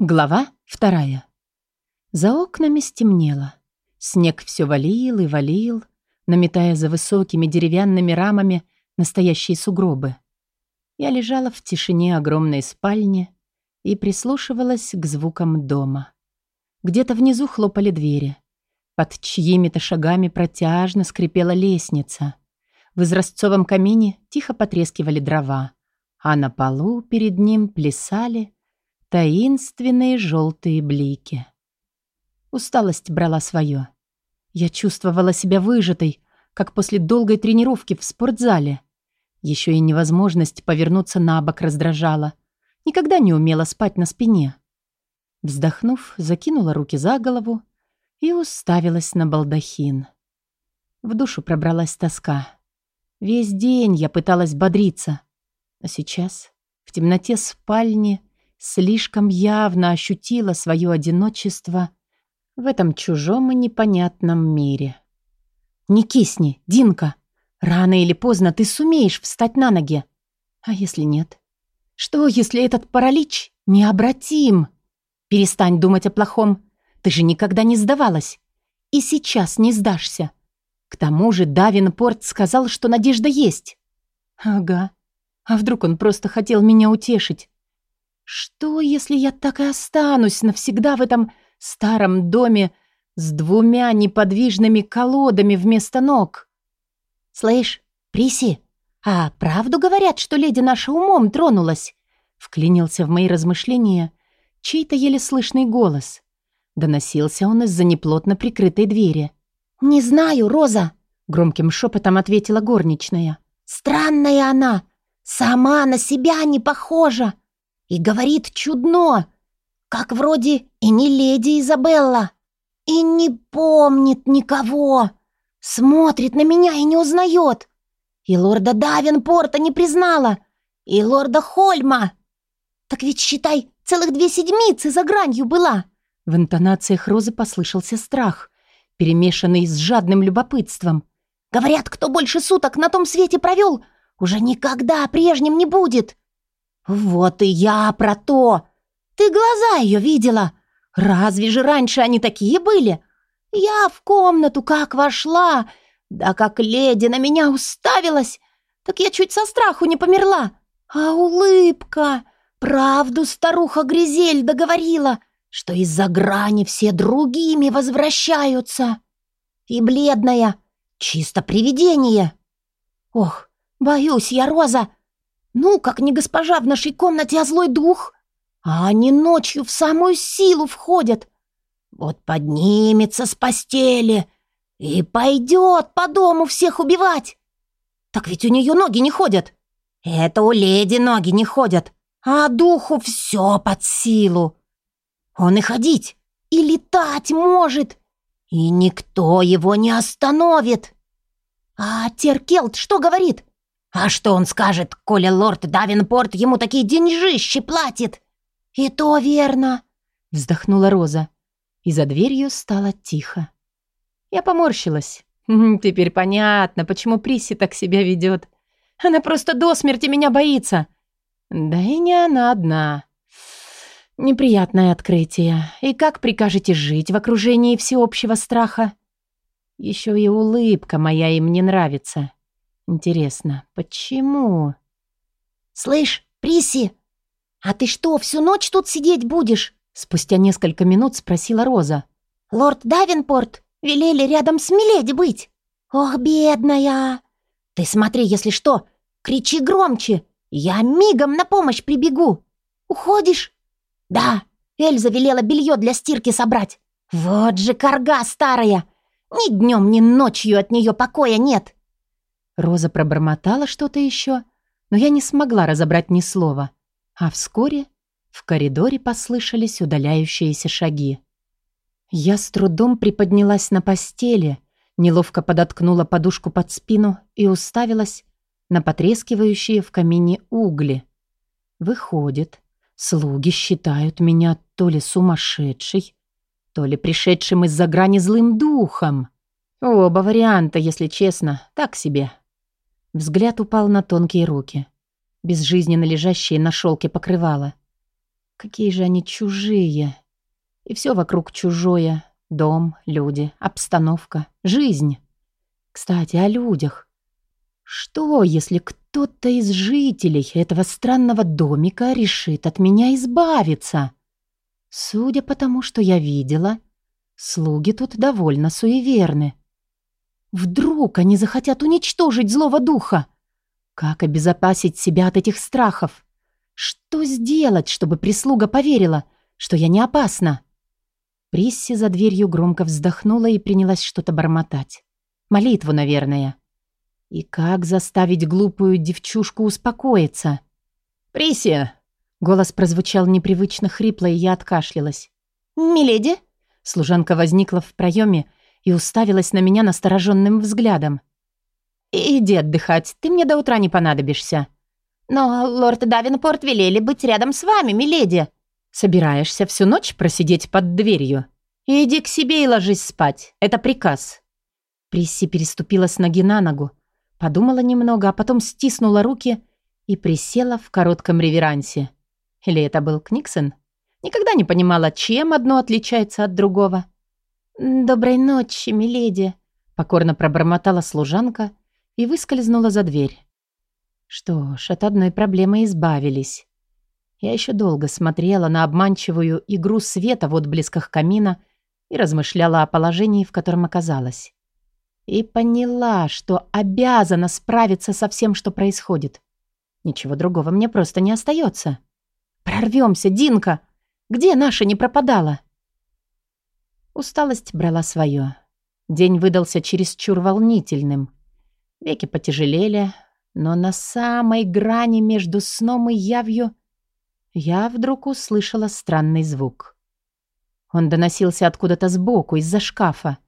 Глава вторая. За окнами стемнело. Снег все валил и валил, наметая за высокими деревянными рамами настоящие сугробы. Я лежала в тишине огромной спальни и прислушивалась к звукам дома. Где-то внизу хлопали двери. Под чьими-то шагами протяжно скрипела лестница. В изразцовом камине тихо потрескивали дрова, а на полу перед ним плясали таинственные желтые блики. Усталость брала свое. Я чувствовала себя выжатой, как после долгой тренировки в спортзале. Еще и невозможность повернуться на бок раздражала. Никогда не умела спать на спине. Вздохнув, закинула руки за голову и уставилась на балдахин. В душу пробралась тоска. Весь день я пыталась бодриться. А сейчас, в темноте спальни, слишком явно ощутила свое одиночество в этом чужом и непонятном мире. «Не кисни, Динка! Рано или поздно ты сумеешь встать на ноги. А если нет? Что, если этот паралич необратим? Перестань думать о плохом. Ты же никогда не сдавалась. И сейчас не сдашься. К тому же Давинпорт сказал, что надежда есть. Ага. А вдруг он просто хотел меня утешить? Что, если я так и останусь навсегда в этом старом доме с двумя неподвижными колодами вместо ног? Слышь, Приси, а правду говорят, что леди наша умом тронулась? Вклинился в мои размышления чей-то еле слышный голос. Доносился он из-за неплотно прикрытой двери. «Не знаю, Роза», — громким шепотом ответила горничная. «Странная она, сама на себя не похожа и говорит чудно, как вроде и не леди Изабелла, и не помнит никого, смотрит на меня и не узнает. И лорда Давенпорта не признала, и лорда Хольма. Так ведь, считай, целых две седмицы за гранью была. В интонациях Розы послышался страх, перемешанный с жадным любопытством. Говорят, кто больше суток на том свете провел, уже никогда прежним не будет. «Вот и я про то! Ты глаза ее видела? Разве же раньше они такие были? Я в комнату как вошла, да как леди на меня уставилась, так я чуть со страху не померла. А улыбка! Правду старуха Гризель договорила, что из-за грани все другими возвращаются. И бледная, чисто привидение. Ох, боюсь я, Роза, ну, как не госпожа в нашей комнате, а злой дух. А они ночью в самую силу входят. Вот поднимется с постели и пойдет по дому всех убивать. Так ведь у нее ноги не ходят. Это у леди ноги не ходят, а духу все под силу. Он и ходить, и летать может, и никто его не остановит. А Теркелт что говорит? А что он скажет, коли лорд Давинпорт ему такие деньжищи платит? И то верно, вздохнула Роза. И за дверью стало тихо. Я поморщилась. Теперь понятно, почему Приси так себя ведет. Она просто до смерти меня боится. Да и не она одна. Неприятное открытие. И как прикажете жить в окружении всеобщего страха? Еще и улыбка моя им не нравится. Интересно, почему? «Слышь, Приси, а ты что, всю ночь тут сидеть будешь?» Спустя несколько минут спросила Роза. «Лорд Давинпорт велели рядом с Миледи быть. Ох, бедная! Ты смотри, если что, кричи громче, я мигом на помощь прибегу. Уходишь?» «Да, Эльза велела белье для стирки собрать. Вот же корга старая! Ни днем, ни ночью от нее покоя нет!» Роза пробормотала что-то еще, но я не смогла разобрать ни слова. А вскоре в коридоре послышались удаляющиеся шаги. Я с трудом приподнялась на постели, неловко подоткнула подушку под спину и уставилась на потрескивающие в камине угли. Выходит, слуги считают меня то ли сумасшедшей, то ли пришедшим из-за грани злым духом. Оба варианта, если честно, так себе. Взгляд упал на тонкие руки, безжизненно лежащие на шелке покрывала. Какие же они чужие. И все вокруг чужое. Дом, люди, обстановка, жизнь. Кстати, о людях. Что, если кто-то из жителей этого странного домика решит от меня избавиться? Судя по тому, что я видела, слуги тут довольно суеверны. Вдруг они захотят уничтожить злого духа? Как обезопасить себя от этих страхов? Что сделать, чтобы прислуга поверила, что я не опасна? Присси за дверью громко вздохнула и принялась что-то бормотать. Молитву, наверное. И как заставить глупую девчушку успокоиться? «Присси!» Голос прозвучал непривычно хрипло, и я откашлялась. «Миледи?» Служанка возникла в проеме и уставилась на меня настороженным взглядом. «Иди отдыхать, ты мне до утра не понадобишься». «Но лорд Давинпорт велели быть рядом с вами, миледи», Собираешься всю ночь просидеть под дверью? Иди к себе и ложись спать. Это приказ». Присси переступила с ноги на ногу, подумала немного, а потом стиснула руки и присела в коротком реверансе. Или это был Книксон? Никогда не понимала, чем одно отличается от другого. «Доброй ночи, миледи», — покорно пробормотала служанка и выскользнула за дверь. Что ж, от одной проблемы избавились. Я еще долго смотрела на обманчивую игру света в отблесках камина и размышляла о положении, в котором оказалась. И поняла, что обязана справиться со всем, что происходит. Ничего другого мне просто не остается. Прорвемся, Динка! Где наша не пропадала? Усталость брала свое. День выдался чересчур волнительным. Веки потяжелели, но на самой грани между сном и явью я вдруг услышала странный звук. Он доносился откуда-то сбоку, из-за шкафа.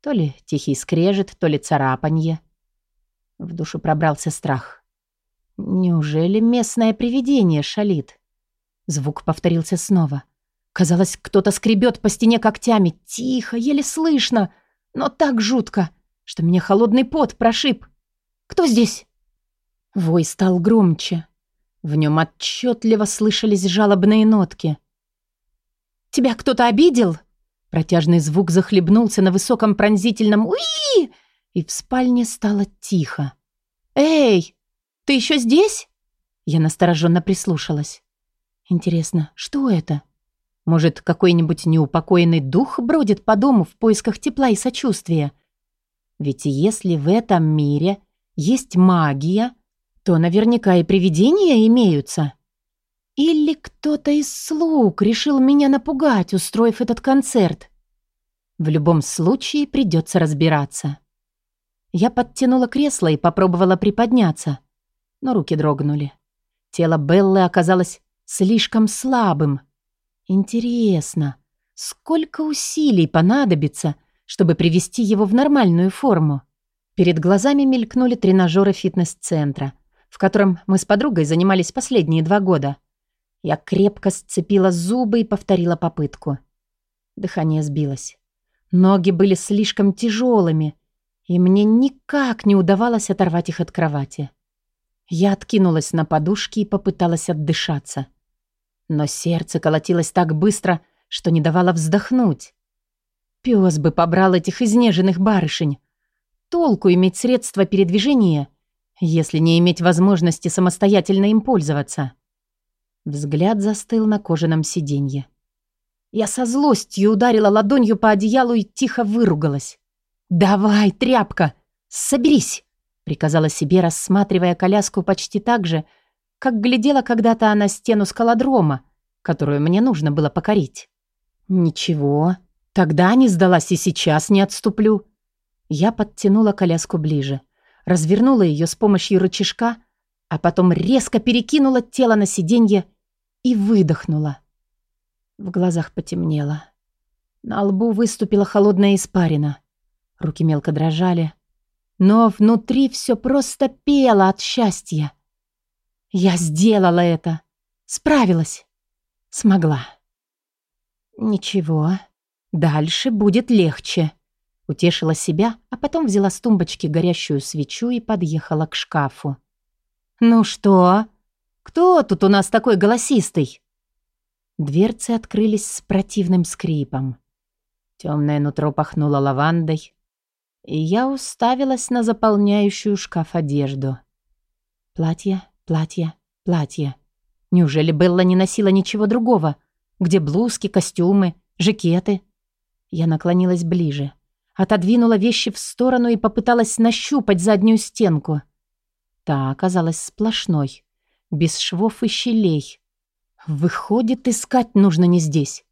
То ли тихий скрежет, то ли царапанье. В душу пробрался страх. Неужели местное привидение шалит? Звук повторился снова. Казалось, кто-то скребет по стене когтями. Тихо, еле слышно, но так жутко, что меня холодный пот прошиб. «Кто здесь?» Вой стал громче. В нем отчетливо слышались жалобные нотки. «Тебя кто-то обидел?» Протяжный звук захлебнулся на высоком пронзительном «Уи!» и в спальне стало тихо. «Эй, ты еще здесь?» Я настороженно прислушалась. «Интересно, что это? Может, какой-нибудь неупокоенный дух бродит по дому в поисках тепла и сочувствия? Ведь если в этом мире есть магия, то наверняка и привидения имеются. Или кто-то из слуг решил меня напугать, устроив этот концерт. В любом случае придется разбираться. Я подтянула кресло и попробовала приподняться, но руки дрогнули. Тело Беллы оказалось слишком слабым. Интересно, сколько усилий понадобится, чтобы привести его в нормальную форму? Перед глазами мелькнули тренажеры фитнес-центра — в котором мы с подругой занимались последние два года. Я крепко сцепила зубы и повторила попытку. Дыхание сбилось. Ноги были слишком тяжелыми, и мне никак не удавалось оторвать их от кровати. Я откинулась на подушки и попыталась отдышаться. Но сердце колотилось так быстро, что не давало вздохнуть. Пёс бы побрал этих изнеженных барышень. Толку иметь средства передвижения — если не иметь возможности самостоятельно им пользоваться. Взгляд застыл на кожаном сиденье. Я со злостью ударила ладонью по одеялу и тихо выругалась. «Давай, тряпка, соберись!» приказала себе, рассматривая коляску почти так же, как глядела когда-то на стену скалодрома, которую мне нужно было покорить. «Ничего, тогда не сдалась и сейчас не отступлю». Я подтянула коляску ближе развернула ее с помощью рычажка, а потом резко перекинула тело на сиденье и выдохнула. В глазах потемнело. На лбу выступила холодная испарина. Руки мелко дрожали. Но внутри все просто пело от счастья. Я сделала это. Справилась. Смогла. Ничего. Дальше будет легче. Утешила себя, а потом взяла с тумбочки горящую свечу и подъехала к шкафу. «Ну что? Кто тут у нас такой голосистый?» Дверцы открылись с противным скрипом. Темное нутро пахнуло лавандой, и я уставилась на заполняющую шкаф одежду. Платье, платье, платье. Неужели Белла не носила ничего другого? Где блузки, костюмы, жакеты? Я наклонилась ближе, отодвинула вещи в сторону и попыталась нащупать заднюю стенку. Та оказалась сплошной, без швов и щелей. Выходит, искать нужно не здесь.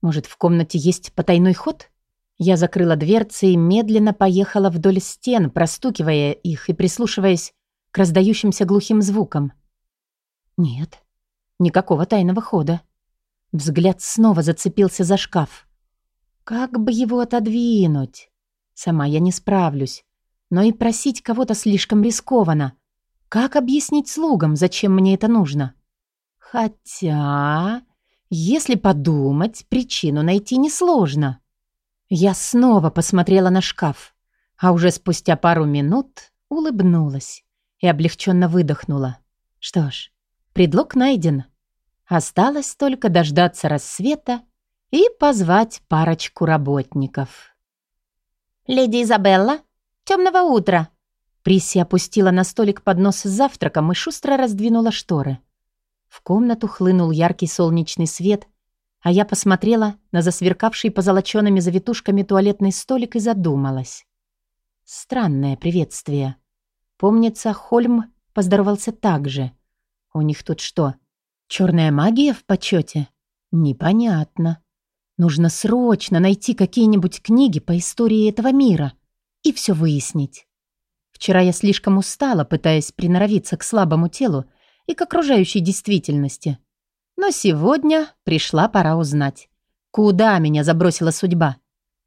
Может, в комнате есть потайной ход? Я закрыла дверцы и медленно поехала вдоль стен, простукивая их и прислушиваясь к раздающимся глухим звукам. Нет, никакого тайного хода. Взгляд снова зацепился за шкаф. Как бы его отодвинуть? Сама я не справлюсь. Но и просить кого-то слишком рискованно. Как объяснить слугам, зачем мне это нужно? Хотя, если подумать, причину найти несложно. Я снова посмотрела на шкаф, а уже спустя пару минут улыбнулась и облегченно выдохнула. Что ж, предлог найден. Осталось только дождаться рассвета и позвать парочку работников. «Леди Изабелла, темного утра!» Присси опустила на столик поднос с завтраком и шустро раздвинула шторы. В комнату хлынул яркий солнечный свет, а я посмотрела на засверкавший позолоченными завитушками туалетный столик и задумалась. Странное приветствие. Помнится, Хольм поздоровался так же. У них тут что, черная магия в почете? Непонятно. Нужно срочно найти какие-нибудь книги по истории этого мира и все выяснить. Вчера я слишком устала, пытаясь приноровиться к слабому телу, и к окружающей действительности. Но сегодня пришла пора узнать, куда меня забросила судьба,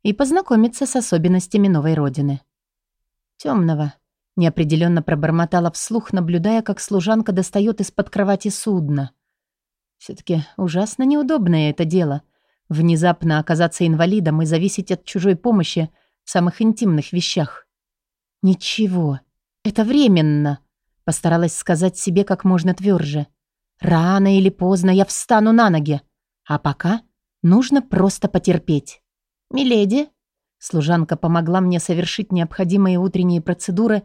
и познакомиться с особенностями новой родины. Темного неопределенно пробормотала вслух, наблюдая, как служанка достает из-под кровати судно. Все-таки ужасно неудобное это дело — внезапно оказаться инвалидом и зависеть от чужой помощи в самых интимных вещах. Ничего, это временно. Постаралась сказать себе как можно тверже. Рано или поздно я встану на ноги. А пока нужно просто потерпеть. «Миледи?» Служанка помогла мне совершить необходимые утренние процедуры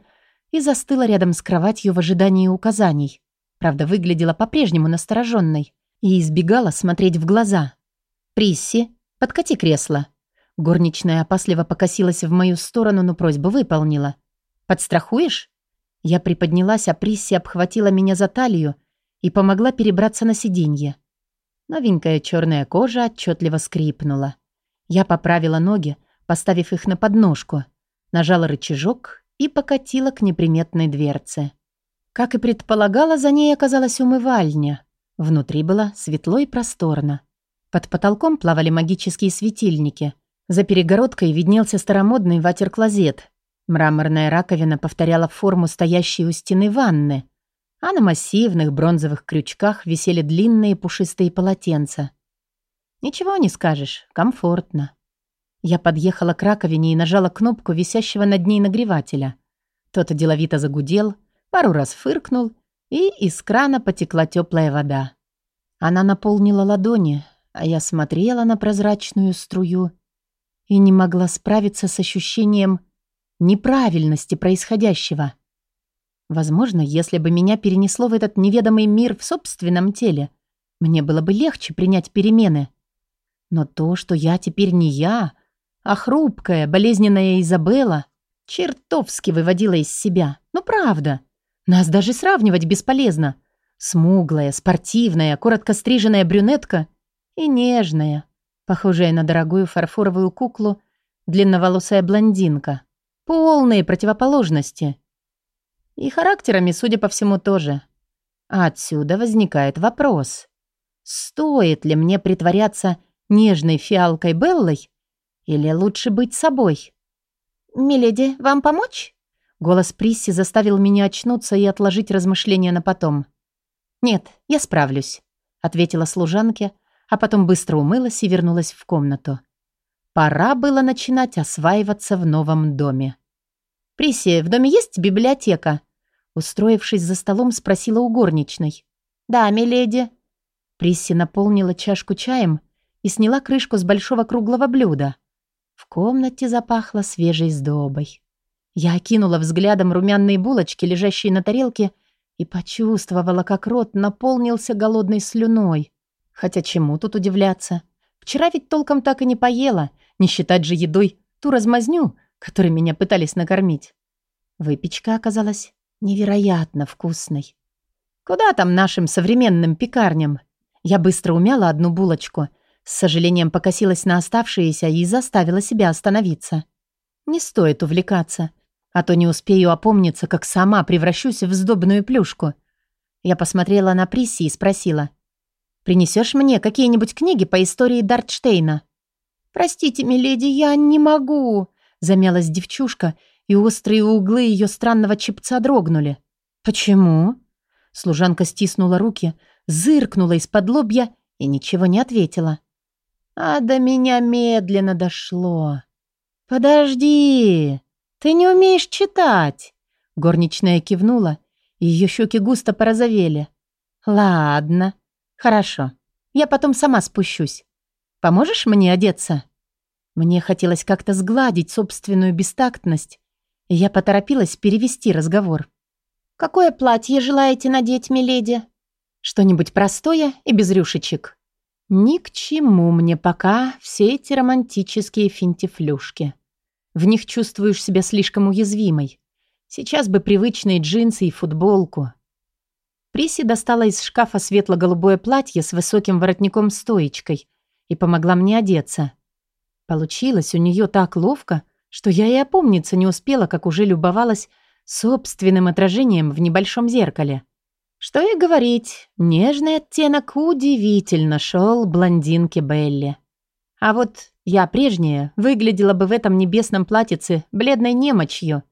и застыла рядом с кроватью в ожидании указаний. Правда, выглядела по-прежнему настороженной и избегала смотреть в глаза. «Присси, подкати кресло». Горничная опасливо покосилась в мою сторону, но просьбу выполнила. «Подстрахуешь?» Я приподнялась, а Присси обхватила меня за талию и помогла перебраться на сиденье. Новенькая черная кожа отчетливо скрипнула. Я поправила ноги, поставив их на подножку, нажала рычажок и покатила к неприметной дверце. Как и предполагала, за ней оказалась умывальня. Внутри было светло и просторно. Под потолком плавали магические светильники. За перегородкой виднелся старомодный ватер-клозет, Мраморная раковина повторяла форму стоящей у стены ванны, а на массивных бронзовых крючках висели длинные пушистые полотенца. Ничего не скажешь, комфортно. Я подъехала к раковине и нажала кнопку висящего над ней нагревателя. Тот деловито загудел, пару раз фыркнул, и из крана потекла теплая вода. Она наполнила ладони, а я смотрела на прозрачную струю и не могла справиться с ощущением неправильности происходящего. Возможно, если бы меня перенесло в этот неведомый мир в собственном теле, мне было бы легче принять перемены. Но то, что я теперь не я, а хрупкая, болезненная Изабелла, чертовски выводила из себя. Ну, правда. Нас даже сравнивать бесполезно. Смуглая, спортивная, коротко стриженная брюнетка и нежная, похожая на дорогую фарфоровую куклу, длинноволосая блондинка. Полные противоположности. И характерами, судя по всему, тоже. отсюда возникает вопрос. Стоит ли мне притворяться нежной фиалкой Беллой или лучше быть собой? «Миледи, вам помочь?» Голос Присси заставил меня очнуться и отложить размышления на потом. «Нет, я справлюсь», — ответила служанке, а потом быстро умылась и вернулась в комнату. Пора было начинать осваиваться в новом доме. «Приси, в доме есть библиотека?» Устроившись за столом, спросила у горничной. «Да, миледи». Присси наполнила чашку чаем и сняла крышку с большого круглого блюда. В комнате запахло свежей сдобой. Я окинула взглядом румяные булочки, лежащие на тарелке, и почувствовала, как рот наполнился голодной слюной. Хотя чему тут удивляться? Вчера ведь толком так и не поела, не считать же едой ту размазню, которой меня пытались накормить. Выпечка оказалась невероятно вкусной. Куда там нашим современным пекарням? Я быстро умяла одну булочку, с сожалением покосилась на оставшиеся и заставила себя остановиться. Не стоит увлекаться а то не успею опомниться, как сама превращусь в сдобную плюшку. Я посмотрела на Присси и спросила. «Принесешь мне какие-нибудь книги по истории Дартштейна?» «Простите, миледи, я не могу», — замялась девчушка, и острые углы ее странного чепца дрогнули. «Почему?» Служанка стиснула руки, зыркнула из-под лобья и ничего не ответила. А до меня медленно дошло. «Подожди!» «Ты не умеешь читать!» Горничная кивнула, и ее щеки густо порозовели. «Ладно, хорошо. Я потом сама спущусь. Поможешь мне одеться?» Мне хотелось как-то сгладить собственную бестактность, и я поторопилась перевести разговор. «Какое платье желаете надеть, миледи?» «Что-нибудь простое и без рюшечек». «Ни к чему мне пока все эти романтические финтифлюшки». В них чувствуешь себя слишком уязвимой. Сейчас бы привычные джинсы и футболку. Приси достала из шкафа светло-голубое платье с высоким воротником-стоечкой и помогла мне одеться. Получилось у нее так ловко, что я и опомниться не успела, как уже любовалась собственным отражением в небольшом зеркале. Что и говорить, нежный оттенок удивительно шел блондинке Белли. А вот я прежняя выглядела бы в этом небесном платьице бледной немочью.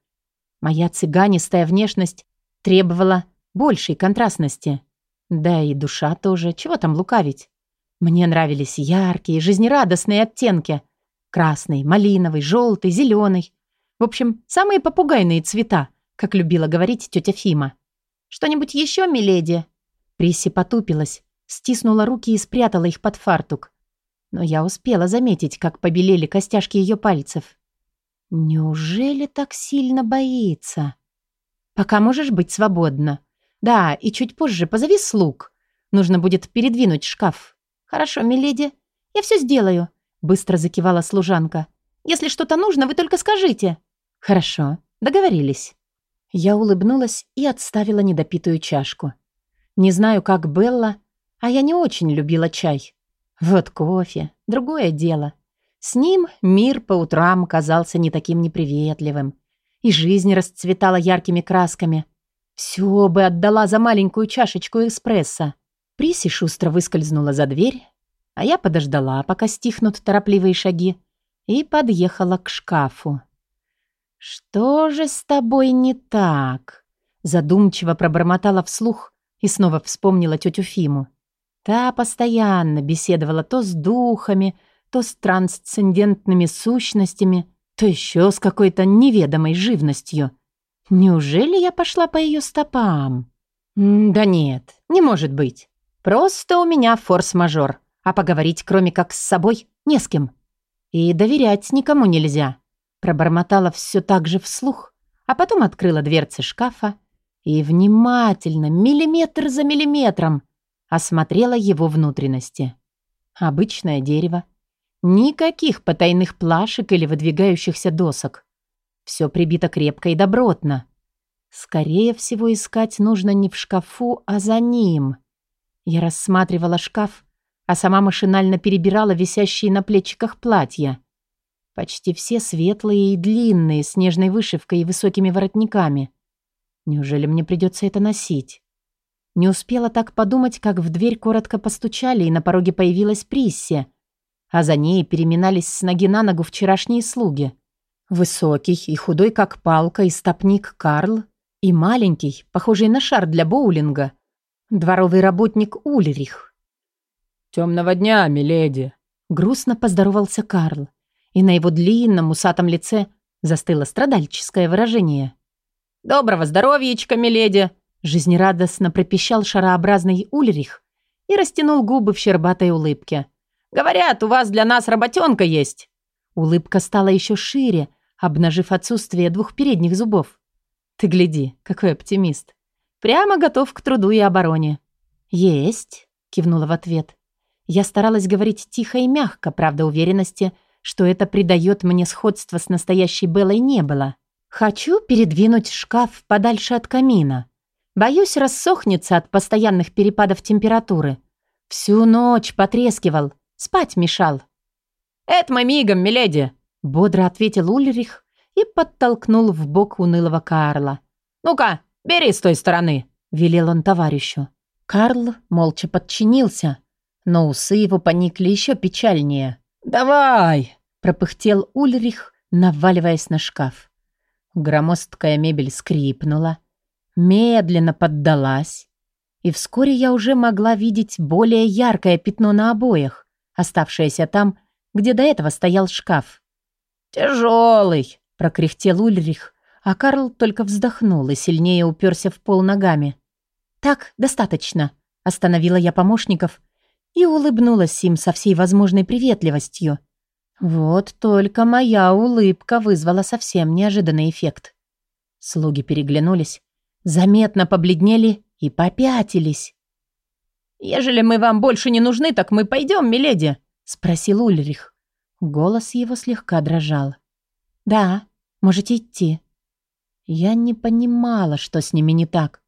Моя цыганистая внешность требовала большей контрастности. Да и душа тоже, чего там лукавить. Мне нравились яркие, жизнерадостные оттенки. Красный, малиновый, желтый, зеленый. В общем, самые попугайные цвета, как любила говорить тетя Фима. «Что-нибудь еще, миледи?» Присси потупилась, стиснула руки и спрятала их под фартук но я успела заметить, как побелели костяшки ее пальцев. Неужели так сильно боится? Пока можешь быть свободна. Да, и чуть позже позови слуг. Нужно будет передвинуть шкаф. Хорошо, миледи, я все сделаю, быстро закивала служанка. Если что-то нужно, вы только скажите. Хорошо, договорились. Я улыбнулась и отставила недопитую чашку. Не знаю, как Белла, а я не очень любила чай. Вот кофе, другое дело. С ним мир по утрам казался не таким неприветливым. И жизнь расцветала яркими красками. Все бы отдала за маленькую чашечку эспрессо. Приси шустро выскользнула за дверь, а я подождала, пока стихнут торопливые шаги, и подъехала к шкафу. «Что же с тобой не так?» Задумчиво пробормотала вслух и снова вспомнила тетю Фиму. Та постоянно беседовала то с духами, то с трансцендентными сущностями, то еще с какой-то неведомой живностью. Неужели я пошла по ее стопам? да нет, не может быть. Просто у меня форс-мажор, а поговорить, кроме как с собой, не с кем. И доверять никому нельзя. Пробормотала все так же вслух, а потом открыла дверцы шкафа и внимательно, миллиметр за миллиметром, осмотрела его внутренности. Обычное дерево. Никаких потайных плашек или выдвигающихся досок. Все прибито крепко и добротно. Скорее всего, искать нужно не в шкафу, а за ним. Я рассматривала шкаф, а сама машинально перебирала висящие на плечиках платья. Почти все светлые и длинные, с нежной вышивкой и высокими воротниками. Неужели мне придется это носить? Не успела так подумать, как в дверь коротко постучали, и на пороге появилась Присси, а за ней переминались с ноги на ногу вчерашние слуги. Высокий и худой, как палка, и стопник Карл, и маленький, похожий на шар для боулинга, дворовый работник Ульрих. «Темного дня, миледи!» Грустно поздоровался Карл, и на его длинном усатом лице застыло страдальческое выражение. «Доброго здоровьечка, миледи!» Жизнерадостно пропищал шарообразный Ульрих и растянул губы в щербатой улыбке. «Говорят, у вас для нас работенка есть!» Улыбка стала еще шире, обнажив отсутствие двух передних зубов. «Ты гляди, какой оптимист! Прямо готов к труду и обороне!» «Есть!» — кивнула в ответ. Я старалась говорить тихо и мягко, правда, уверенности, что это придает мне сходство с настоящей Беллой не было. Хочу передвинуть шкаф подальше от камина. Боюсь, рассохнется от постоянных перепадов температуры. Всю ночь потрескивал, спать мешал. «Это мы мигом, миледи!» — бодро ответил Ульрих и подтолкнул в бок унылого Карла. «Ну-ка, бери с той стороны!» — велел он товарищу. Карл молча подчинился, но усы его поникли еще печальнее. «Давай!» — пропыхтел Ульрих, наваливаясь на шкаф. Громоздкая мебель скрипнула, медленно поддалась, и вскоре я уже могла видеть более яркое пятно на обоях, оставшееся там, где до этого стоял шкаф. «Тяжелый!» — прокряхтел Ульрих, а Карл только вздохнул и сильнее уперся в пол ногами. «Так, достаточно», — остановила я помощников и улыбнулась им со всей возможной приветливостью. Вот только моя улыбка вызвала совсем неожиданный эффект. Слуги переглянулись, заметно побледнели и попятились. «Ежели мы вам больше не нужны, так мы пойдем, миледи», — спросил Ульрих. Голос его слегка дрожал. «Да, можете идти». Я не понимала, что с ними не так,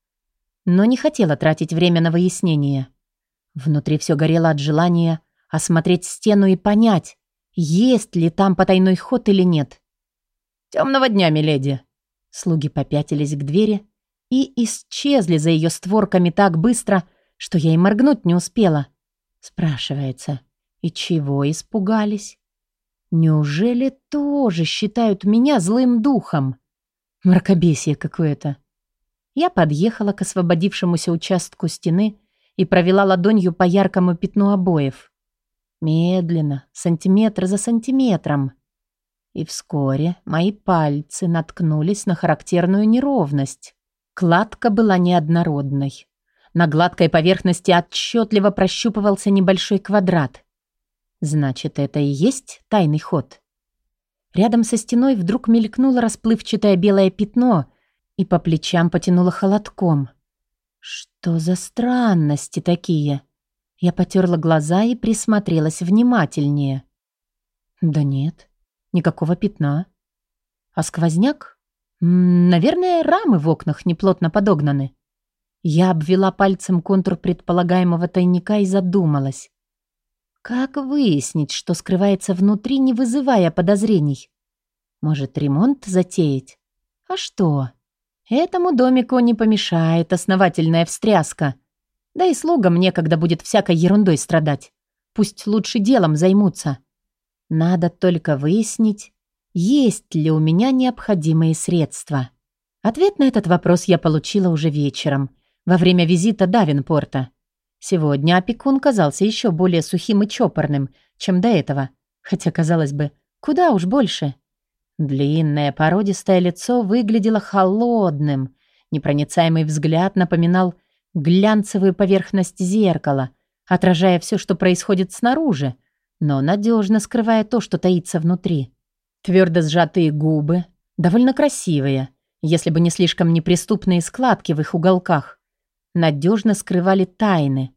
но не хотела тратить время на выяснение. Внутри все горело от желания осмотреть стену и понять, есть ли там потайной ход или нет. «Темного дня, миледи!» Слуги попятились к двери и исчезли за ее створками так быстро, что я и моргнуть не успела. Спрашивается, и чего испугались? Неужели тоже считают меня злым духом? Мракобесие какое-то. Я подъехала к освободившемуся участку стены и провела ладонью по яркому пятну обоев. Медленно, сантиметр за сантиметром. И вскоре мои пальцы наткнулись на характерную неровность. Кладка была неоднородной. На гладкой поверхности отчетливо прощупывался небольшой квадрат. Значит, это и есть тайный ход. Рядом со стеной вдруг мелькнуло расплывчатое белое пятно и по плечам потянуло холодком. Что за странности такие? Я потерла глаза и присмотрелась внимательнее. Да нет, никакого пятна. А сквозняк? Наверное, рамы в окнах неплотно подогнаны. Я обвела пальцем контур предполагаемого тайника и задумалась. Как выяснить, что скрывается внутри, не вызывая подозрений? Может, ремонт затеять? А что? Этому домику не помешает основательная встряска. Да и слугам некогда будет всякой ерундой страдать. Пусть лучше делом займутся. Надо только выяснить, есть ли у меня необходимые средства. Ответ на этот вопрос я получила уже вечером, во время визита Давинпорта. Сегодня опекун казался еще более сухим и чопорным, чем до этого. Хотя, казалось бы, куда уж больше. Длинное породистое лицо выглядело холодным. Непроницаемый взгляд напоминал глянцевую поверхность зеркала, отражая все, что происходит снаружи, но надежно скрывая то, что таится внутри. Твердо сжатые губы, довольно красивые, если бы не слишком неприступные складки в их уголках, надежно скрывали тайны,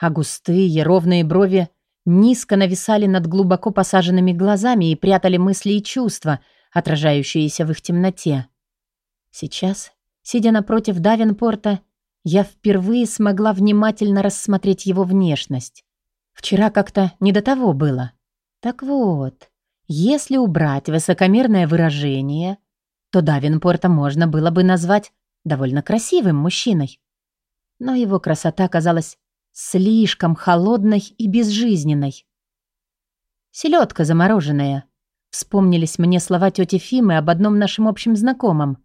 а густые ровные брови низко нависали над глубоко посаженными глазами и прятали мысли и чувства – отражающиеся в их темноте. Сейчас, сидя напротив Давенпорта, я впервые смогла внимательно рассмотреть его внешность. Вчера как-то не до того было. Так вот, если убрать высокомерное выражение, то Давенпорта можно было бы назвать довольно красивым мужчиной. Но его красота казалась слишком холодной и безжизненной. Селедка замороженная, Вспомнились мне слова тети Фимы об одном нашем общем знакомом.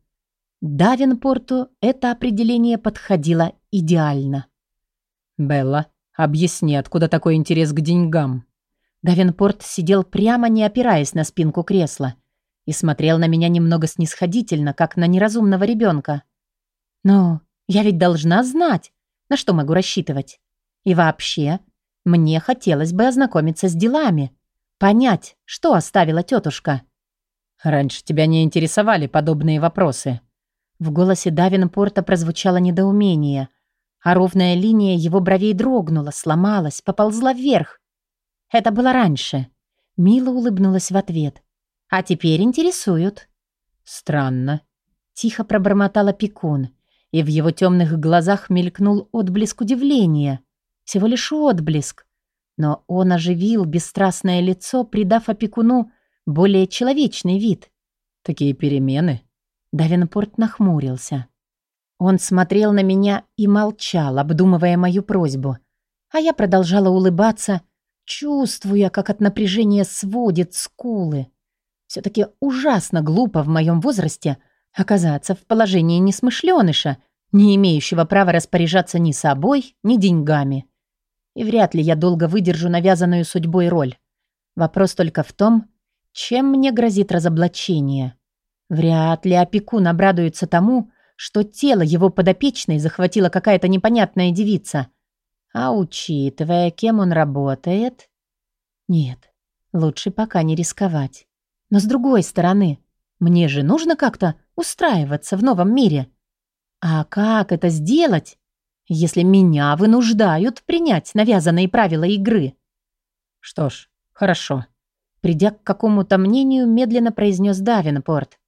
Давинпорту это определение подходило идеально. «Белла, объясни, откуда такой интерес к деньгам?» Давинпорт сидел прямо, не опираясь на спинку кресла, и смотрел на меня немного снисходительно, как на неразумного ребенка. «Ну, я ведь должна знать, на что могу рассчитывать». И вообще, мне хотелось бы ознакомиться с делами, понять, что оставила тетушка. Раньше тебя не интересовали подобные вопросы. В голосе Давинпорта прозвучало недоумение, а ровная линия его бровей дрогнула, сломалась, поползла вверх. Это было раньше. Мила улыбнулась в ответ. А теперь интересуют. Странно. Тихо пробормотала Пекун, и в его темных глазах мелькнул отблеск удивления. Всего лишь отблеск. Но он оживил бесстрастное лицо, придав опекуну более человечный вид. Такие перемены. Давинпорт нахмурился. Он смотрел на меня и молчал, обдумывая мою просьбу. А я продолжала улыбаться, чувствуя, как от напряжения сводит скулы. Все-таки ужасно глупо в моем возрасте оказаться в положении несмышленыша, не имеющего права распоряжаться ни собой, ни деньгами. И вряд ли я долго выдержу навязанную судьбой роль. Вопрос только в том, чем мне грозит разоблачение? Вряд ли опекун обрадуется тому, что тело его подопечной захватила какая-то непонятная девица. А учитывая, кем он работает... Нет, лучше пока не рисковать. Но с другой стороны, мне же нужно как-то устраиваться в новом мире. А как это сделать, если меня вынуждают принять навязанные правила игры? Что ж, хорошо. Придя к какому-то мнению, медленно произнес Давинпорт.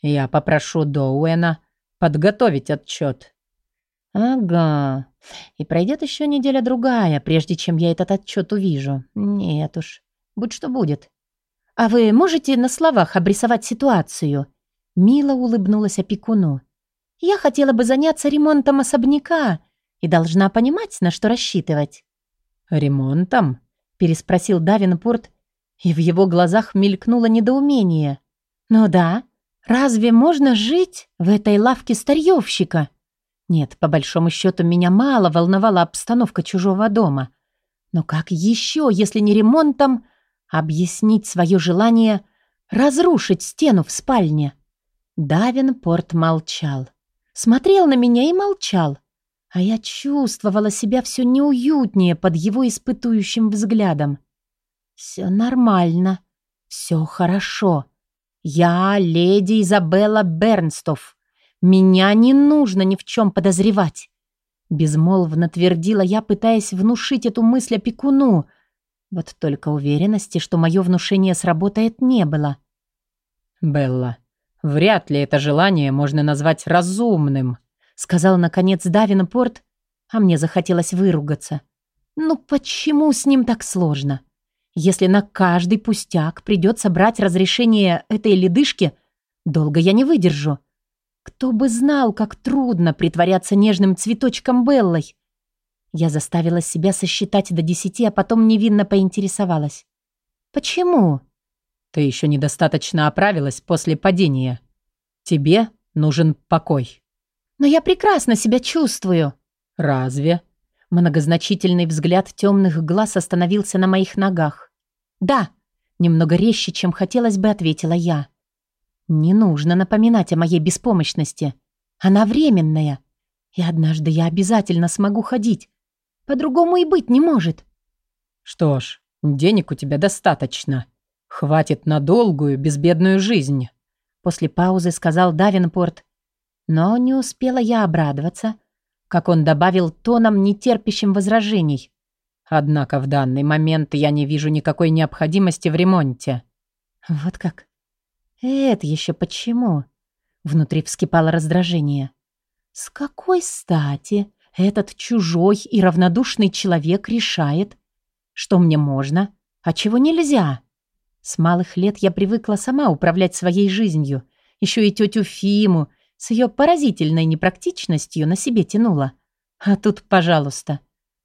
«Я попрошу Доуэна подготовить отчет». «Ага. И пройдет еще неделя-другая, прежде чем я этот отчет увижу. Нет уж. Будь что будет. А вы можете на словах обрисовать ситуацию?» Мила улыбнулась опекуну. «Я хотела бы заняться ремонтом особняка и должна понимать, на что рассчитывать». «Ремонтом?» переспросил Давинпорт, и в его глазах мелькнуло недоумение. «Ну да, разве можно жить в этой лавке старьевщика?» Нет, по большому счету, меня мало волновала обстановка чужого дома. Но как еще, если не ремонтом, объяснить свое желание разрушить стену в спальне? Давинпорт молчал. Смотрел на меня и молчал. А я чувствовала себя все неуютнее под его испытующим взглядом. «Все нормально. Все хорошо. Я леди Изабелла Бернстов. Меня не нужно ни в чем подозревать». Безмолвно твердила я, пытаясь внушить эту мысль опекуну. Вот только уверенности, что мое внушение сработает, не было. «Белла, вряд ли это желание можно назвать разумным», сказал, наконец, Давинпорт, а мне захотелось выругаться. «Ну почему с ним так сложно?» Если на каждый пустяк придется брать разрешение этой ледышки, долго я не выдержу. Кто бы знал, как трудно притворяться нежным цветочком Беллой. Я заставила себя сосчитать до десяти, а потом невинно поинтересовалась. «Почему?» «Ты еще недостаточно оправилась после падения. Тебе нужен покой». «Но я прекрасно себя чувствую». «Разве?» Многозначительный взгляд темных глаз остановился на моих ногах. «Да», — немного резче, чем хотелось бы, ответила я. «Не нужно напоминать о моей беспомощности. Она временная. И однажды я обязательно смогу ходить. По-другому и быть не может». «Что ж, денег у тебя достаточно. Хватит на долгую, безбедную жизнь», — после паузы сказал Давинпорт. Но не успела я обрадоваться, как он добавил тоном, нетерпящим возражений. Однако в данный момент я не вижу никакой необходимости в ремонте. Вот как? Это еще почему? Внутри вскипало раздражение. С какой стати этот чужой и равнодушный человек решает, что мне можно, а чего нельзя? С малых лет я привыкла сама управлять своей жизнью. Еще и тетю Фиму с ее поразительной непрактичностью на себе тянула. А тут, пожалуйста,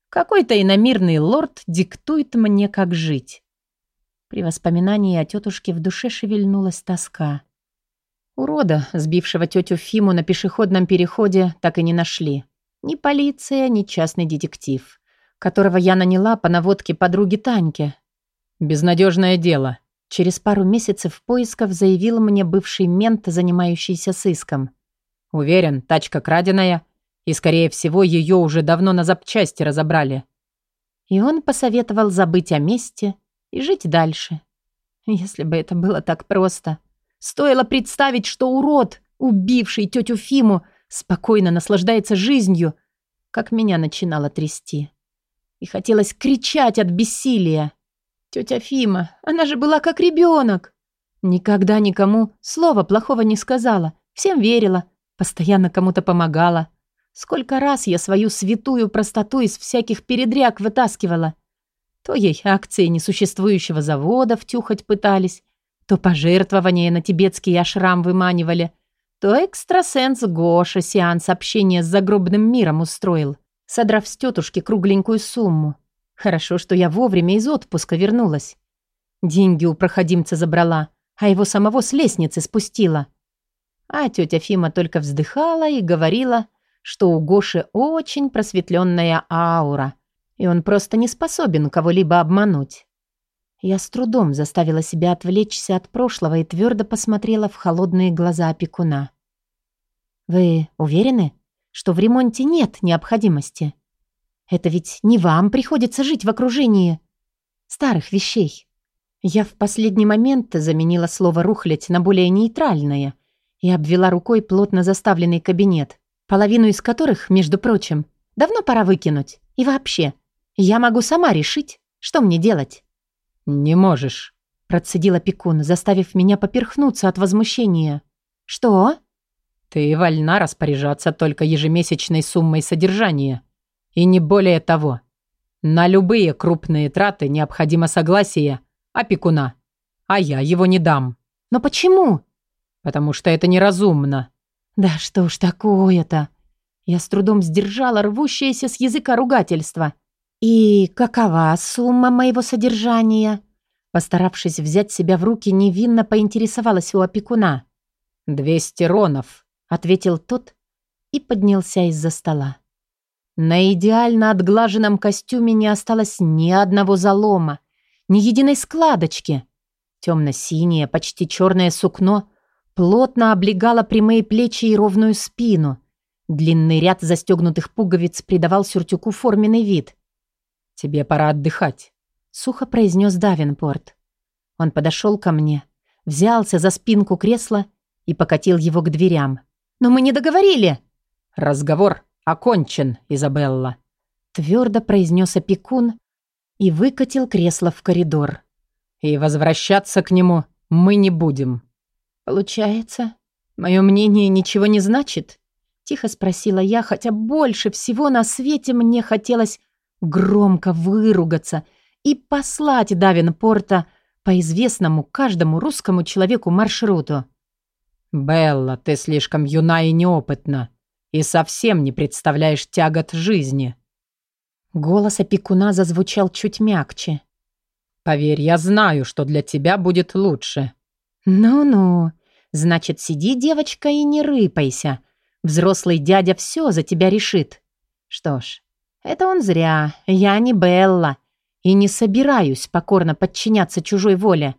какой-то иномирный лорд диктует мне, как жить. При воспоминании о тетушке в душе шевельнулась тоска. Урода, сбившего тетю Фиму на пешеходном переходе, так и не нашли. Ни полиция, ни частный детектив, которого я наняла по наводке подруги Таньки. «Безнадежное дело», — через пару месяцев поисков заявил мне бывший мент, занимающийся сыском. «Уверен, тачка краденая, и, скорее всего, ее уже давно на запчасти разобрали. И он посоветовал забыть о месте и жить дальше. Если бы это было так просто. Стоило представить, что урод, убивший тетю Фиму, спокойно наслаждается жизнью, как меня начинало трясти. И хотелось кричать от бессилия. Тетя Фима, она же была как ребенок. Никогда никому слова плохого не сказала, всем верила, постоянно кому-то помогала. Сколько раз я свою святую простоту из всяких передряг вытаскивала. То ей акции несуществующего завода втюхать пытались, то пожертвования на тибетский ашрам выманивали, то экстрасенс Гоша сеанс общения с загробным миром устроил, содрав с тетушки кругленькую сумму. Хорошо, что я вовремя из отпуска вернулась. Деньги у проходимца забрала, а его самого с лестницы спустила. А тетя Фима только вздыхала и говорила, что у Гоши очень просветленная аура, и он просто не способен кого-либо обмануть. Я с трудом заставила себя отвлечься от прошлого и твердо посмотрела в холодные глаза опекуна. «Вы уверены, что в ремонте нет необходимости? Это ведь не вам приходится жить в окружении старых вещей». Я в последний момент заменила слово «рухлядь» на более нейтральное и обвела рукой плотно заставленный кабинет половину из которых, между прочим, давно пора выкинуть. И вообще, я могу сама решить, что мне делать». «Не можешь», — процедил опекун, заставив меня поперхнуться от возмущения. «Что?» «Ты вольна распоряжаться только ежемесячной суммой содержания. И не более того. На любые крупные траты необходимо согласие опекуна. А я его не дам». «Но почему?» «Потому что это неразумно. Да что ж такое-то? Я с трудом сдержала рвущееся с языка ругательство. И какова сумма моего содержания? Постаравшись взять себя в руки, невинно поинтересовалась у опекуна. «Двести ронов», — ответил тот и поднялся из-за стола. На идеально отглаженном костюме не осталось ни одного залома, ни единой складочки. Темно-синее, почти черное сукно плотно облегала прямые плечи и ровную спину. Длинный ряд застегнутых пуговиц придавал сюртюку форменный вид. «Тебе пора отдыхать», — сухо произнес Давинпорт. Он подошел ко мне, взялся за спинку кресла и покатил его к дверям. «Но мы не договорили!» «Разговор окончен, Изабелла», — твердо произнес опекун и выкатил кресло в коридор. «И возвращаться к нему мы не будем». «Получается, мое мнение ничего не значит?» Тихо спросила я, хотя больше всего на свете мне хотелось громко выругаться и послать Давинпорта по известному каждому русскому человеку маршруту. «Белла, ты слишком юна и неопытна, и совсем не представляешь тягот жизни». Голос опекуна зазвучал чуть мягче. «Поверь, я знаю, что для тебя будет лучше. «Ну-ну, значит, сиди, девочка, и не рыпайся. Взрослый дядя все за тебя решит». Что ж, это он зря, я не Белла, и не собираюсь покорно подчиняться чужой воле.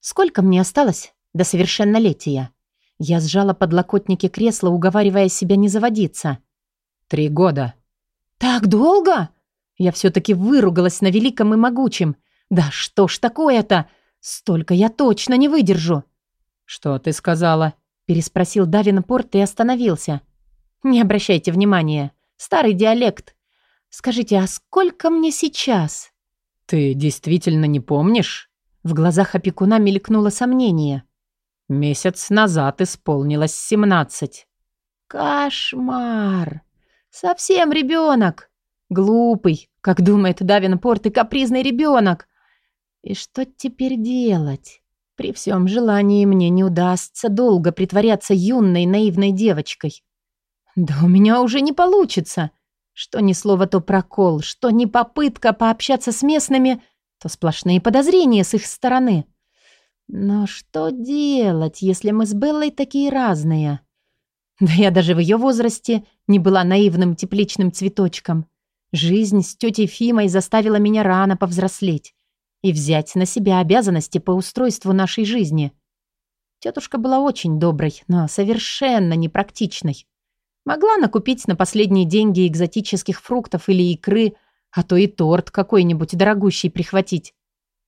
Сколько мне осталось до совершеннолетия? Я сжала подлокотники кресла, уговаривая себя не заводиться. «Три года». «Так долго?» Я все-таки выругалась на великом и могучем. «Да что ж такое-то? Столько я точно не выдержу. Что ты сказала? Переспросил Давинпорт и остановился. Не обращайте внимания. Старый диалект. Скажите, а сколько мне сейчас? Ты действительно не помнишь? В глазах опекуна мелькнуло сомнение. Месяц назад исполнилось семнадцать. Кошмар. Совсем ребенок. Глупый, как думает Давинпорт, и капризный ребенок. И что теперь делать? При всем желании мне не удастся долго притворяться юной наивной девочкой. Да у меня уже не получится. Что ни слово, то прокол, что ни попытка пообщаться с местными, то сплошные подозрения с их стороны. Но что делать, если мы с Беллой такие разные? Да я даже в ее возрасте не была наивным тепличным цветочком. Жизнь с тетей Фимой заставила меня рано повзрослеть и взять на себя обязанности по устройству нашей жизни. Тетушка была очень доброй, но совершенно непрактичной. Могла накупить на последние деньги экзотических фруктов или икры, а то и торт какой-нибудь дорогущий прихватить.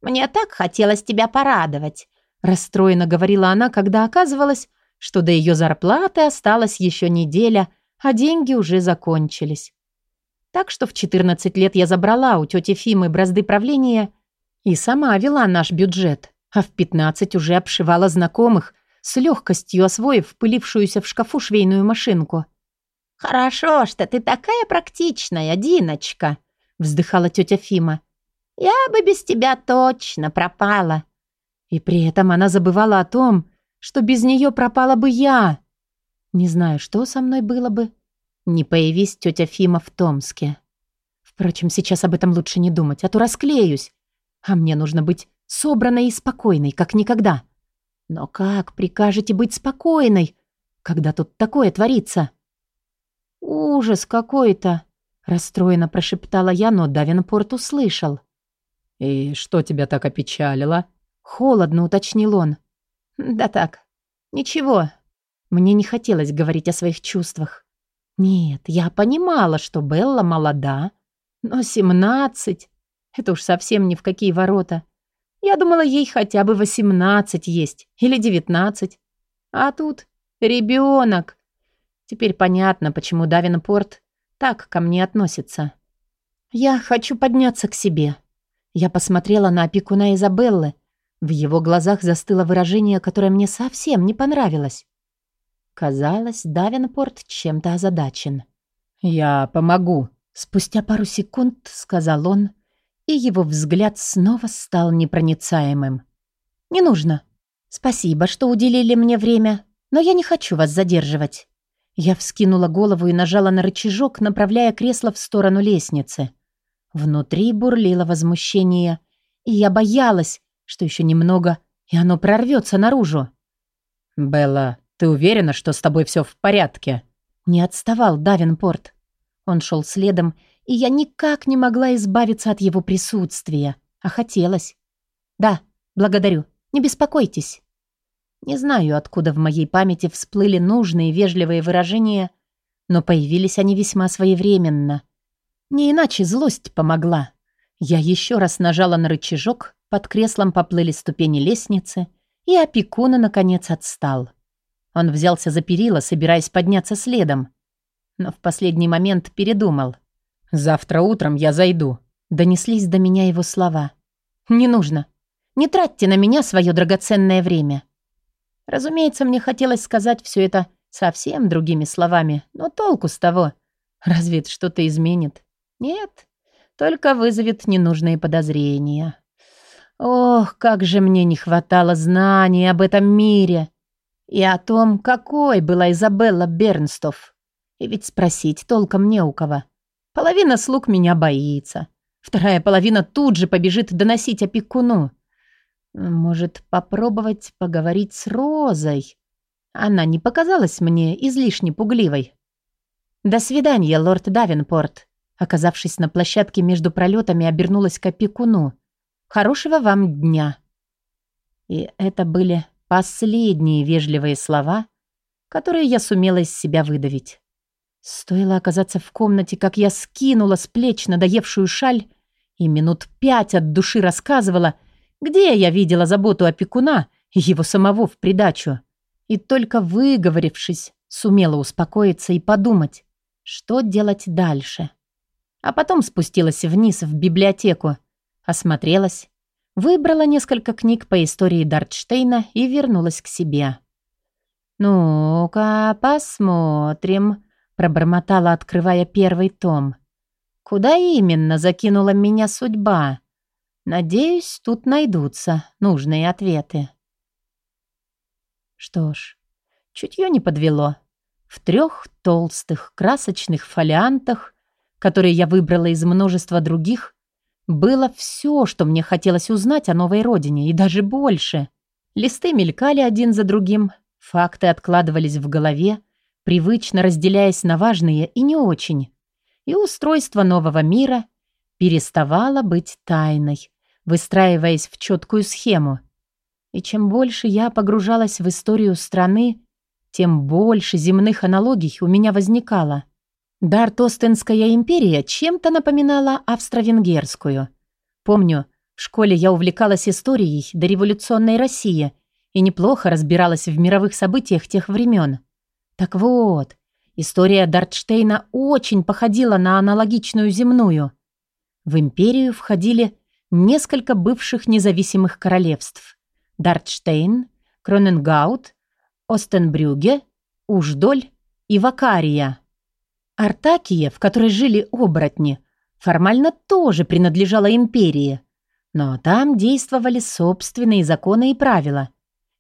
Мне так хотелось тебя порадовать. Расстроенно говорила она, когда оказывалось, что до ее зарплаты осталась еще неделя, а деньги уже закончились. Так что в 14 лет я забрала у тети Фимы бразды правления и сама вела наш бюджет, а в 15 уже обшивала знакомых, с легкостью освоив пылившуюся в шкафу швейную машинку. «Хорошо, что ты такая практичная, Диночка», — вздыхала тетя Фима. «Я бы без тебя точно пропала». И при этом она забывала о том, что без нее пропала бы я. Не знаю, что со мной было бы, не появись тетя Фима в Томске. Впрочем, сейчас об этом лучше не думать, а то расклеюсь. А мне нужно быть собранной и спокойной, как никогда. Но как прикажете быть спокойной, когда тут такое творится? Ужас какой-то, расстроенно прошептала я, но Давинпорт услышал. «И что тебя так опечалило?» Холодно уточнил он. «Да так, ничего». Мне не хотелось говорить о своих чувствах. Нет, я понимала, что Белла молода, но семнадцать — это уж совсем ни в какие ворота. Я думала, ей хотя бы восемнадцать есть или девятнадцать. А тут ребенок. Теперь понятно, почему Давинпорт так ко мне относится. Я хочу подняться к себе. Я посмотрела на опекуна Изабеллы, в его глазах застыло выражение, которое мне совсем не понравилось. Казалось, Давенпорт чем-то озадачен. «Я помогу», — спустя пару секунд сказал он, и его взгляд снова стал непроницаемым. «Не нужно. Спасибо, что уделили мне время, но я не хочу вас задерживать». Я вскинула голову и нажала на рычажок, направляя кресло в сторону лестницы. Внутри бурлило возмущение, и я боялась, что еще немного, и оно прорвется наружу. «Белла, ты уверена, что с тобой все в порядке?» Не отставал Давинпорт. Он шел следом, и я никак не могла избавиться от его присутствия, а хотелось. «Да, благодарю, не беспокойтесь». Не знаю, откуда в моей памяти всплыли нужные вежливые выражения, но появились они весьма своевременно. Не иначе злость помогла. Я еще раз нажала на рычажок, под креслом поплыли ступени лестницы, и опекун, наконец, отстал. Он взялся за перила, собираясь подняться следом. Но в последний момент передумал. «Завтра утром я зайду», — донеслись до меня его слова. «Не нужно. Не тратьте на меня свое драгоценное время». Разумеется, мне хотелось сказать все это совсем другими словами, но толку с того. Разве это что-то изменит? Нет, только вызовет ненужные подозрения. Ох, как же мне не хватало знаний об этом мире и о том, какой была Изабелла Бернстов. И ведь спросить толком не у кого. Половина слуг меня боится. Вторая половина тут же побежит доносить опекуну. Может, попробовать поговорить с Розой? Она не показалась мне излишне пугливой. «До свидания, лорд Давинпорт», Оказавшись на площадке между пролетами, обернулась к опекуну. «Хорошего вам дня!» И это были последние вежливые слова, которые я сумела из себя выдавить. Стоило оказаться в комнате, как я скинула с плеч надоевшую шаль и минут пять от души рассказывала, где я видела заботу опекуна и его самого в придачу. И только выговорившись, сумела успокоиться и подумать, что делать дальше а потом спустилась вниз в библиотеку, осмотрелась, выбрала несколько книг по истории Дартштейна и вернулась к себе. «Ну-ка, посмотрим», — пробормотала, открывая первый том. «Куда именно закинула меня судьба? Надеюсь, тут найдутся нужные ответы». Что ж, чутье не подвело. В трех толстых красочных фолиантах которые я выбрала из множества других, было все, что мне хотелось узнать о новой родине, и даже больше. Листы мелькали один за другим, факты откладывались в голове, привычно разделяясь на важные и не очень. И устройство нового мира переставало быть тайной, выстраиваясь в четкую схему. И чем больше я погружалась в историю страны, тем больше земных аналогий у меня возникало. Дартостенская империя чем-то напоминала Австро-Венгерскую. Помню, в школе я увлекалась историей дореволюционной России и неплохо разбиралась в мировых событиях тех времен. Так вот, история Дартштейна очень походила на аналогичную земную. В империю входили несколько бывших независимых королевств. Дартштейн, Кроненгаут, Остенбрюге, Уждоль и Вакария. Артакия, в которой жили оборотни, формально тоже принадлежала империи. Но там действовали собственные законы и правила.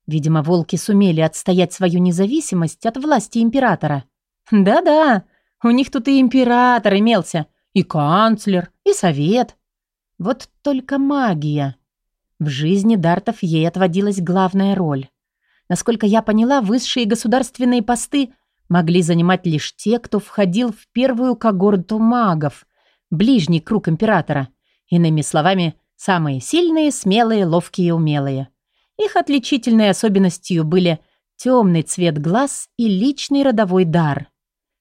Видимо, волки сумели отстоять свою независимость от власти императора. Да-да, у них тут и император имелся, и канцлер, и совет. Вот только магия. В жизни дартов ей отводилась главная роль. Насколько я поняла, высшие государственные посты могли занимать лишь те, кто входил в первую когорту магов, ближний круг императора. Иными словами, самые сильные, смелые, ловкие и умелые. Их отличительной особенностью были темный цвет глаз и личный родовой дар.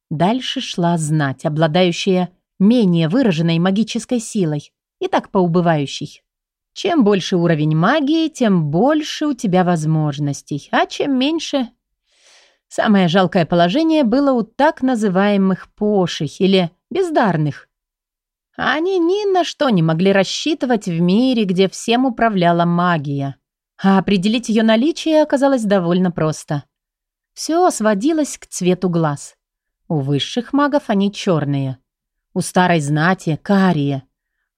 Дальше шла знать, обладающая менее выраженной магической силой, и так поубывающей. Чем больше уровень магии, тем больше у тебя возможностей, а чем меньше, Самое жалкое положение было у так называемых поших или бездарных. Они ни на что не могли рассчитывать в мире, где всем управляла магия. А определить ее наличие оказалось довольно просто. Все сводилось к цвету глаз. У высших магов они черные. У старой знати – карие.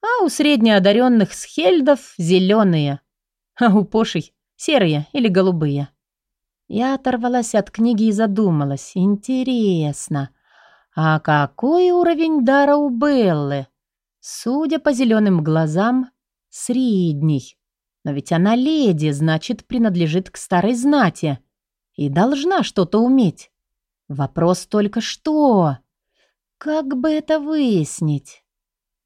А у среднеодаренных схельдов – зеленые. А у пошей – серые или голубые. Я оторвалась от книги и задумалась. Интересно, а какой уровень дара у Беллы? Судя по зеленым глазам, средний. Но ведь она леди, значит, принадлежит к старой знати. И должна что-то уметь. Вопрос только что? Как бы это выяснить?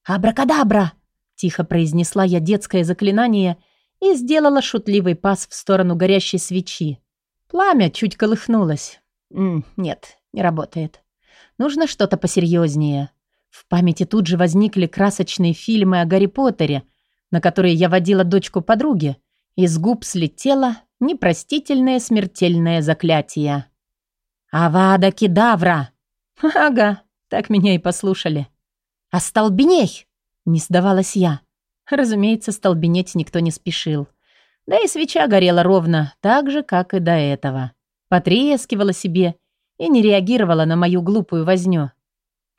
«Абракадабра!» — тихо произнесла я детское заклинание и сделала шутливый пас в сторону горящей свечи. Пламя чуть колыхнулось. М нет, не работает. Нужно что-то посерьезнее. В памяти тут же возникли красочные фильмы о Гарри Поттере, на которые я водила дочку подруги, и с губ слетело непростительное смертельное заклятие. «Авада кедавра!» «Ага, так меня и послушали». «Остолбеней!» — не сдавалась я. Разумеется, столбенеть никто не спешил. Да и свеча горела ровно, так же, как и до этого. Потрескивала себе и не реагировала на мою глупую возню.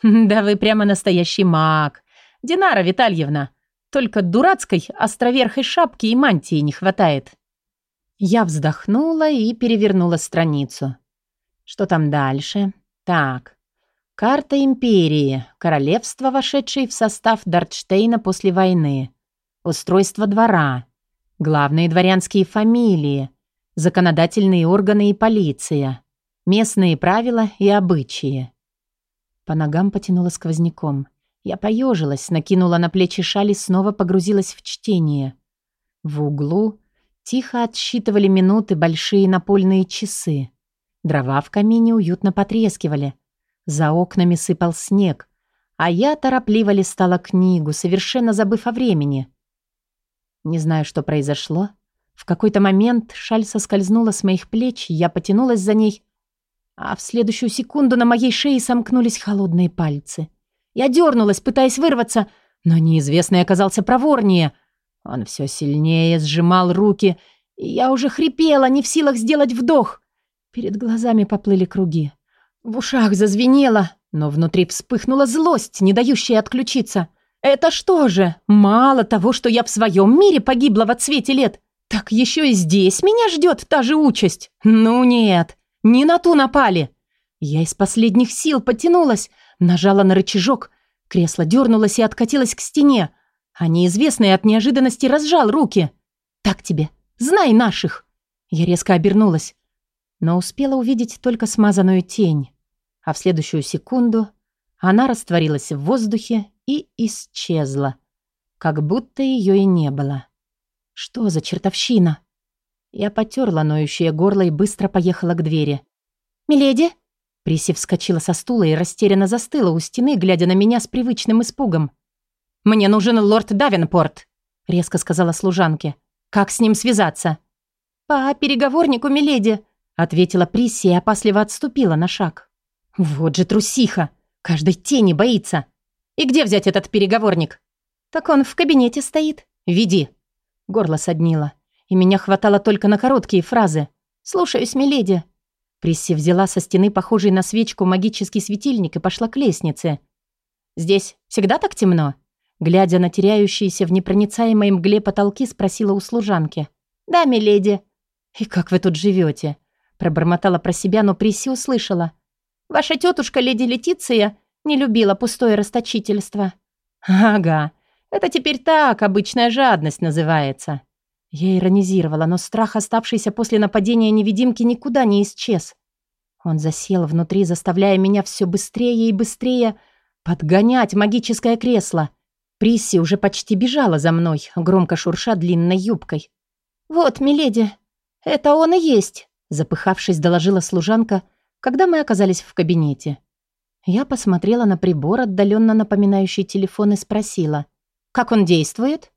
«Да вы прямо настоящий маг, Динара Витальевна. Только дурацкой островерхой шапки и мантии не хватает». Я вздохнула и перевернула страницу. Что там дальше? Так. Карта империи. Королевство, вошедшее в состав Дартштейна после войны. Устройство двора. Главные дворянские фамилии, законодательные органы и полиция, местные правила и обычаи. По ногам потянуло сквозняком. Я поежилась, накинула на плечи шаль и снова погрузилась в чтение. В углу тихо отсчитывали минуты большие напольные часы. Дрова в камине уютно потрескивали. За окнами сыпал снег, а я торопливо листала книгу, совершенно забыв о времени. Не знаю, что произошло. В какой-то момент шаль соскользнула с моих плеч, я потянулась за ней, а в следующую секунду на моей шее сомкнулись холодные пальцы. Я дернулась, пытаясь вырваться, но неизвестный оказался проворнее. Он все сильнее сжимал руки, и я уже хрипела, не в силах сделать вдох. Перед глазами поплыли круги. В ушах зазвенело, но внутри вспыхнула злость, не дающая отключиться. Это что же, мало того, что я в своем мире погибла в отсвете лет, так еще и здесь меня ждет та же участь? Ну нет, не на ту напали. Я из последних сил потянулась, нажала на рычажок, кресло дернулось и откатилось к стене, а неизвестный от неожиданности разжал руки. «Так тебе, знай наших!» Я резко обернулась, но успела увидеть только смазанную тень, а в следующую секунду она растворилась в воздухе и исчезла, как будто ее и не было. Что за чертовщина? Я потерла ноющее горло и быстро поехала к двери. «Миледи?» Приси вскочила со стула и растерянно застыла у стены, глядя на меня с привычным испугом. «Мне нужен лорд Давенпорт», — резко сказала служанке. «Как с ним связаться?» «По переговорнику, миледи», — ответила Присси и опасливо отступила на шаг. «Вот же трусиха! Каждой тени боится! И где взять этот переговорник?» «Так он в кабинете стоит. Веди!» Горло соднило, и меня хватало только на короткие фразы. «Слушаюсь, миледи». Присси взяла со стены похожий на свечку магический светильник и пошла к лестнице. «Здесь всегда так темно?» Глядя на теряющиеся в непроницаемой мгле потолки, спросила у служанки. «Да, миледи». «И как вы тут живете? Пробормотала про себя, но Присси услышала. «Ваша тетушка, леди Летиция, не любила пустое расточительство». «Ага, это теперь так, обычная жадность называется». Я иронизировала, но страх, оставшийся после нападения невидимки, никуда не исчез. Он засел внутри, заставляя меня все быстрее и быстрее подгонять магическое кресло. Присси уже почти бежала за мной, громко шурша длинной юбкой. «Вот, миледи, это он и есть», запыхавшись, доложила служанка, когда мы оказались в кабинете. Я посмотрела на прибор, отдаленно напоминающий телефон, и спросила, «Как он действует?»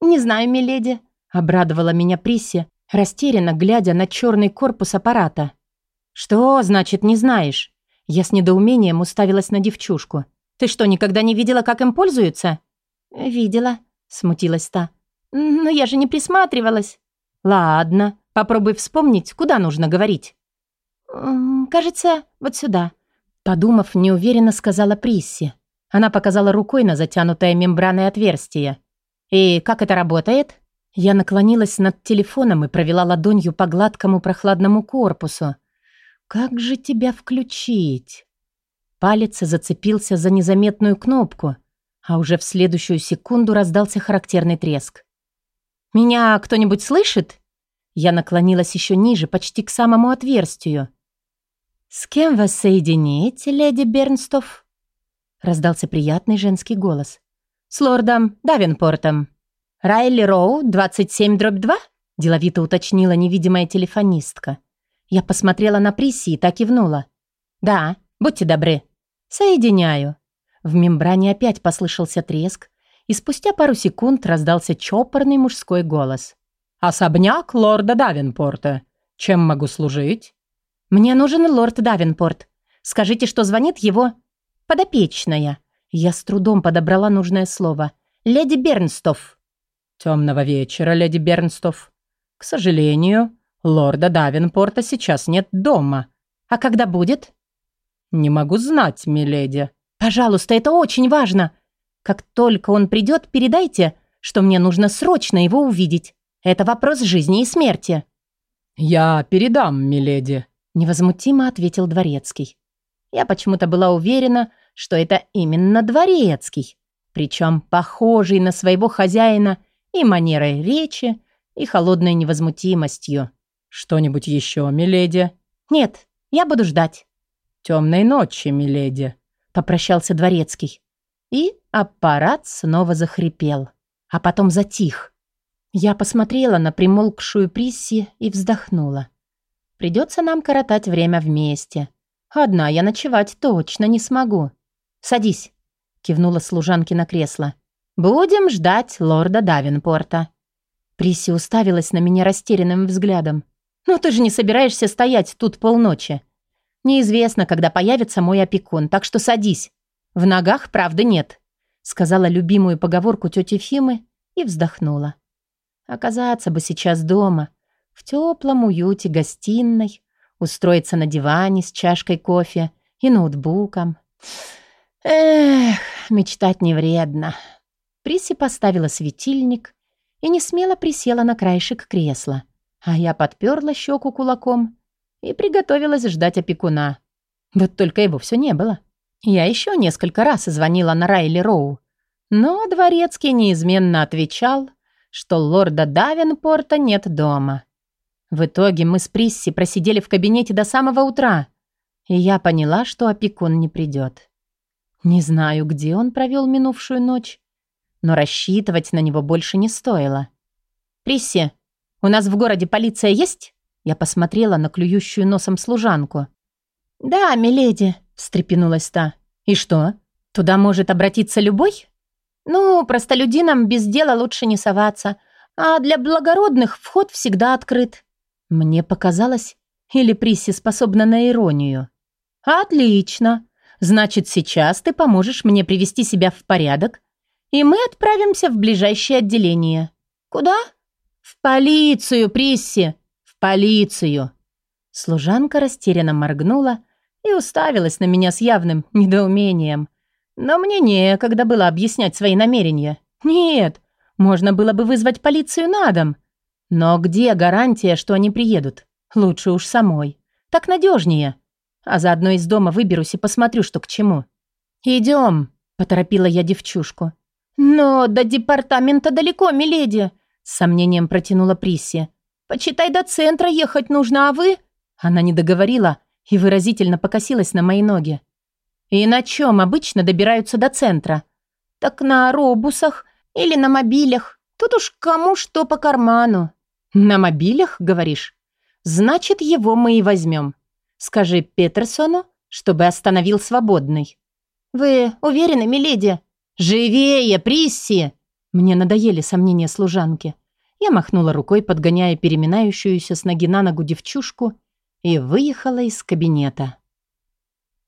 «Не знаю, миледи», Обрадовала меня Присси, растерянно глядя на черный корпус аппарата. «Что значит не знаешь?» Я с недоумением уставилась на девчушку. «Ты что, никогда не видела, как им пользуются?» «Видела», — смутилась та. «Но я же не присматривалась». «Ладно, попробуй вспомнить, куда нужно говорить». «Кажется, вот сюда», — подумав, неуверенно сказала Присси. Она показала рукой на затянутое мембраной отверстие. «И как это работает?» Я наклонилась над телефоном и провела ладонью по гладкому прохладному корпусу. «Как же тебя включить?» Палец зацепился за незаметную кнопку, а уже в следующую секунду раздался характерный треск. «Меня кто-нибудь слышит?» Я наклонилась еще ниже, почти к самому отверстию. «С кем вас соединить, леди Бернстов?» Раздался приятный женский голос. «С лордом Давенпортом». «Райли Роу, 27 дробь 2?» – деловито уточнила невидимая телефонистка. Я посмотрела на Присси и так кивнула. «Да, будьте добры». «Соединяю». В мембране опять послышался треск, и спустя пару секунд раздался чопорный мужской голос. «Особняк лорда Давенпорта. Чем могу служить?» «Мне нужен лорд Давенпорт. Скажите, что звонит его подопечная». Я с трудом подобрала нужное слово. «Леди Бернстов». «Темного вечера, леди Бернстов. К сожалению, лорда Давинпорта сейчас нет дома. А когда будет?» «Не могу знать, миледи». «Пожалуйста, это очень важно. Как только он придет, передайте, что мне нужно срочно его увидеть. Это вопрос жизни и смерти». «Я передам, миледи», — невозмутимо ответил Дворецкий. Я почему-то была уверена, что это именно Дворецкий, причем похожий на своего хозяина и манерой речи, и холодной невозмутимостью. «Что-нибудь еще, миледи?» «Нет, я буду ждать». «Темной ночи, миледи», — попрощался дворецкий. И аппарат снова захрипел, а потом затих. Я посмотрела на примолкшую Присси и вздохнула. Придется нам коротать время вместе. Одна я ночевать точно не смогу. «Садись», — кивнула служанке на кресло. «Будем ждать лорда Давинпорта». Приси уставилась на меня растерянным взглядом. «Ну ты же не собираешься стоять тут полночи. Неизвестно, когда появится мой опекун, так что садись. В ногах правды нет», сказала любимую поговорку тети Фимы и вздохнула. Оказаться бы сейчас дома, в теплом уюте гостиной, устроиться на диване с чашкой кофе и ноутбуком. Эх, мечтать не вредно. Приси поставила светильник и не смело присела на краешек кресла, а я подперла щеку кулаком и приготовилась ждать опекуна. Вот только его все не было. Я еще несколько раз звонила на Райли Роу, но дворецкий неизменно отвечал, что лорда Давенпорта нет дома. В итоге мы с Присси просидели в кабинете до самого утра, и я поняла, что опекун не придет. Не знаю, где он провел минувшую ночь, но рассчитывать на него больше не стоило. «Присси, у нас в городе полиция есть?» Я посмотрела на клюющую носом служанку. «Да, миледи», — встрепенулась та. «И что? Туда может обратиться любой?» «Ну, простолюдинам без дела лучше не соваться, а для благородных вход всегда открыт». Мне показалось, или Присси способна на иронию. «Отлично. Значит, сейчас ты поможешь мне привести себя в порядок, и мы отправимся в ближайшее отделение». «Куда?» «В полицию, Присси! В полицию!» Служанка растерянно моргнула и уставилась на меня с явным недоумением. Но мне некогда было объяснять свои намерения. Нет, можно было бы вызвать полицию на дом. Но где гарантия, что они приедут? Лучше уж самой. Так надежнее. А заодно из дома выберусь и посмотрю, что к чему. «Идем», — поторопила я девчушку. «Но до департамента далеко, миледи», — с сомнением протянула Присси. «Почитай, до центра ехать нужно, а вы...» Она не договорила и выразительно покосилась на мои ноги. «И на чем обычно добираются до центра?» «Так на робусах или на мобилях. Тут уж кому что по карману». «На мобилях, говоришь? Значит, его мы и возьмем. Скажи Петерсону, чтобы остановил свободный». «Вы уверены, миледи?» «Живее, Присси!» Мне надоели сомнения служанки. Я махнула рукой, подгоняя переминающуюся с ноги на ногу девчушку, и выехала из кабинета.